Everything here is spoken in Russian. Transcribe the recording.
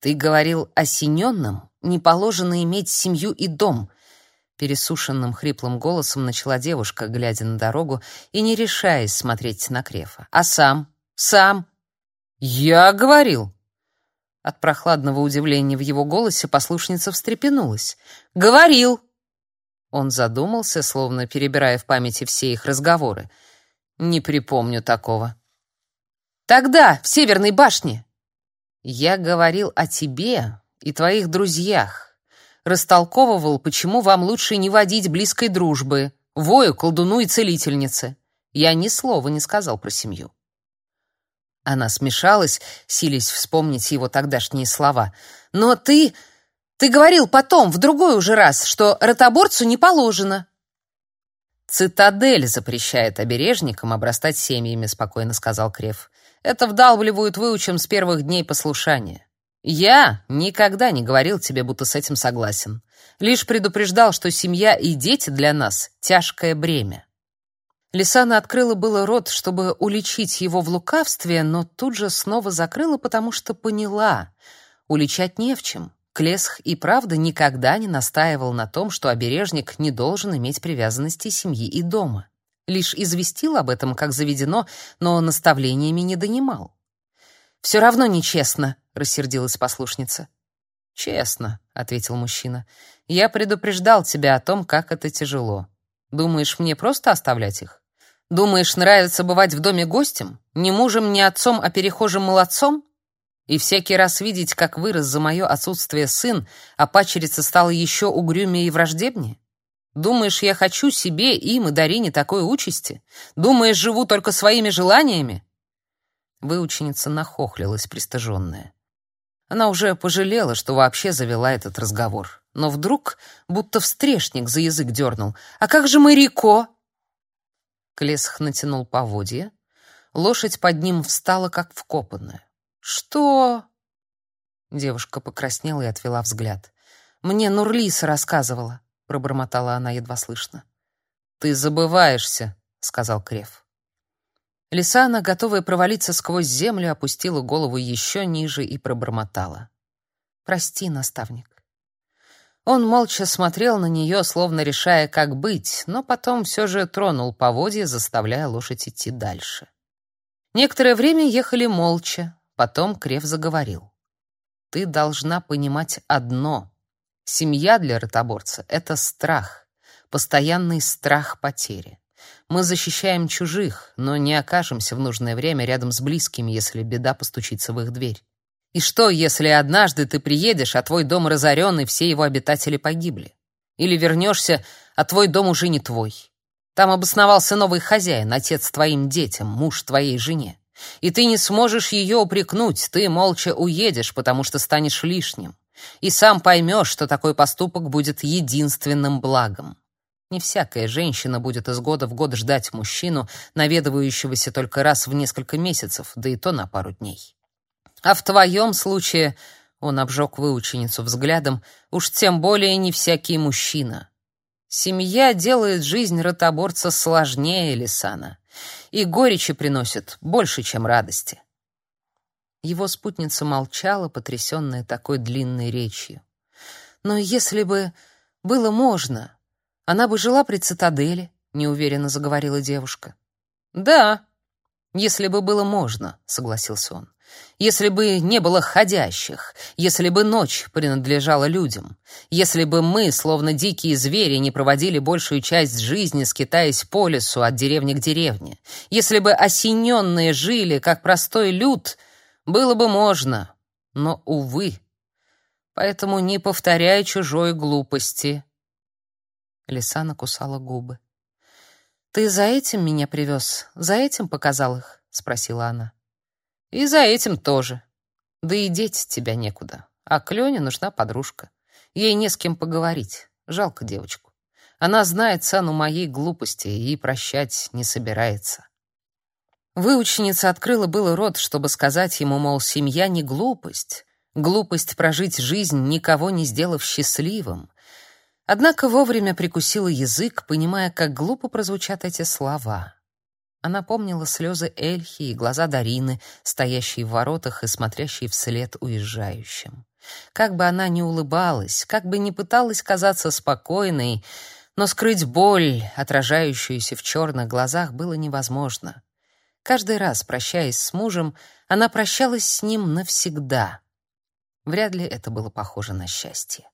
Ты говорил осененным, не положено иметь семью и дом. Пересушенным хриплым голосом начала девушка, глядя на дорогу и не решаясь смотреть на Крефа. А сам? Сам? Я говорил. От прохладного удивления в его голосе послушница встрепенулась. Говорил. Он задумался, словно перебирая в памяти все их разговоры. Не припомню такого. Тогда, в Северной башне. Я говорил о тебе и твоих друзьях. Растолковывал, почему вам лучше не водить близкой дружбы, вою, колдуну и целительнице. Я ни слова не сказал про семью. Она смешалась, силясь вспомнить его тогдашние слова. «Но ты... ты говорил потом, в другой уже раз, что ротоборцу не положено». «Цитадель запрещает обережникам обрастать семьями», — спокойно сказал Крев. «Это вдалбливают выучим с первых дней послушания. Я никогда не говорил тебе, будто с этим согласен. Лишь предупреждал, что семья и дети для нас — тяжкое бремя». Лисана открыла было рот, чтобы уличить его в лукавстве, но тут же снова закрыла, потому что поняла — уличать не в чем. Клесх и правда никогда не настаивал на том, что обережник не должен иметь привязанности семьи и дома. Лишь известил об этом, как заведено, но наставлениями не донимал. «Все равно нечестно», — рассердилась послушница. «Честно», — ответил мужчина. «Я предупреждал тебя о том, как это тяжело. Думаешь, мне просто оставлять их? Думаешь, нравится бывать в доме гостем? Ни мужем, ни отцом, а перехожим молодцом? И всякий раз видеть, как вырос за мое отсутствие сын, а пачерица стала еще угрюмее и враждебнее? Думаешь, я хочу себе, им и Дарине такой участи? Думаешь, живу только своими желаниями?» Выученица нахохлилась, пристыженная. Она уже пожалела, что вообще завела этот разговор. Но вдруг, будто встрешник за язык дернул. «А как же Марико?» Клесх натянул поводья. Лошадь под ним встала, как вкопанная. «Что?» Девушка покраснела и отвела взгляд. «Мне Нурлиса рассказывала», — пробормотала она едва слышно. «Ты забываешься», — сказал Крев. Лисана, готовая провалиться сквозь землю, опустила голову еще ниже и пробормотала. «Прости, наставник». Он молча смотрел на нее, словно решая, как быть, но потом все же тронул поводья, заставляя лошадь идти дальше. Некоторое время ехали молча, Потом Крев заговорил. «Ты должна понимать одно. Семья для ротоборца — это страх, постоянный страх потери. Мы защищаем чужих, но не окажемся в нужное время рядом с близкими, если беда постучится в их дверь. И что, если однажды ты приедешь, а твой дом разорен, и все его обитатели погибли? Или вернешься, а твой дом уже не твой? Там обосновался новый хозяин, отец твоим детям, муж твоей жене. И ты не сможешь ее упрекнуть, ты молча уедешь, потому что станешь лишним. И сам поймешь, что такой поступок будет единственным благом. Не всякая женщина будет из года в год ждать мужчину, наведывающегося только раз в несколько месяцев, да и то на пару дней. А в твоем случае, он обжег выученицу взглядом, уж тем более не всякий мужчина. Семья делает жизнь ротоборца сложнее Лисана и горечи приносит больше, чем радости. Его спутница молчала, потрясенная такой длинной речью. Но если бы было можно, она бы жила при цитадели, неуверенно заговорила девушка. Да, если бы было можно, согласился он. Если бы не было ходящих, если бы ночь принадлежала людям, если бы мы, словно дикие звери, не проводили большую часть жизни, скитаясь по лесу от деревни к деревне, если бы осененные жили, как простой люд, было бы можно, но, увы. Поэтому не повторяй чужой глупости. Лиса накусала губы. «Ты за этим меня привез? За этим показал их?» — спросила она. И за этим тоже. Да и деть тебя некуда. А Клёне нужна подружка. Ей не с кем поговорить. Жалко девочку. Она знает цену моей глупости и прощать не собирается. Выученица открыла было рот, чтобы сказать ему, мол, семья не глупость. Глупость прожить жизнь, никого не сделав счастливым. Однако вовремя прикусила язык, понимая, как глупо прозвучат эти слова. Она помнила слезы Эльхи и глаза Дарины, стоящие в воротах и смотрящие вслед уезжающим. Как бы она ни улыбалась, как бы ни пыталась казаться спокойной, но скрыть боль, отражающуюся в черных глазах, было невозможно. Каждый раз, прощаясь с мужем, она прощалась с ним навсегда. Вряд ли это было похоже на счастье.